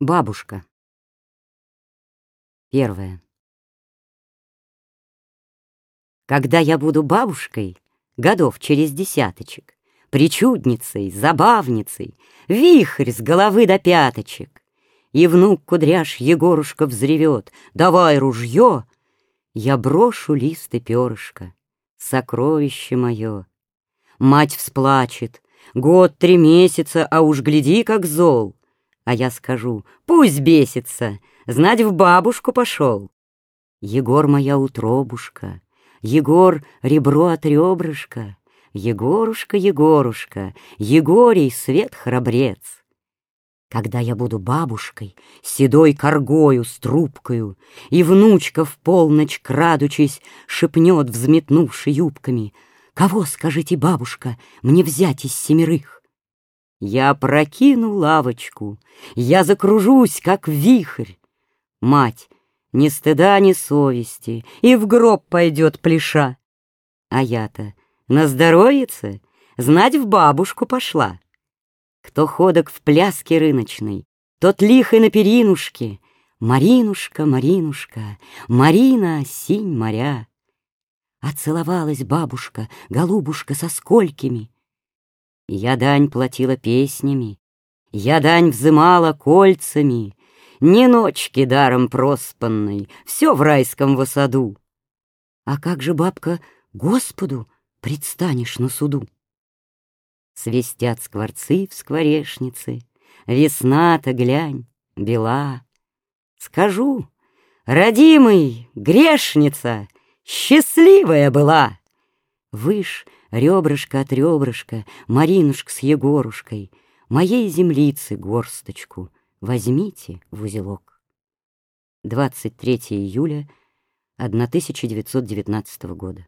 Бабушка. Первое. Когда я буду бабушкой, годов через десяточек, Причудницей, забавницей, вихрь с головы до пяточек, И внук кудряш Егорушка взревет, «Давай ружье!» Я брошу лист и перышко, сокровище мое. Мать всплачет, год три месяца, а уж гляди, как зол. А я скажу, пусть бесится, знать в бабушку пошел. Егор моя утробушка, Егор ребро от ребрышка, Егорушка, Егорушка, Егорий свет храбрец. Когда я буду бабушкой, седой коргою с трубкою, И внучка в полночь, крадучись, шепнет, взметнувши юбками, Кого, скажите, бабушка, мне взять из семерых? Я прокину лавочку, я закружусь, как вихрь. Мать, ни стыда, ни совести, и в гроб пойдет плеша. А я-то на здоровьице знать в бабушку пошла. Кто ходок в пляске рыночной, тот лихой на перинушке. Маринушка, Маринушка, Марина, синь моря. А целовалась бабушка, голубушка со сколькими — я дань платила песнями, Я дань взымала кольцами, Не ночки даром проспанной, Все в райском высаду. А как же, бабка, Господу предстанешь на суду? Свистят скворцы в скворешнице, Весна-то, глянь, бела. Скажу, родимый, грешница, Счастливая была. Выш ребрышко от ребрышка, Маринушка с Егорушкой, Моей землицы горсточку Возьмите в узелок. 23 июля 1919 года.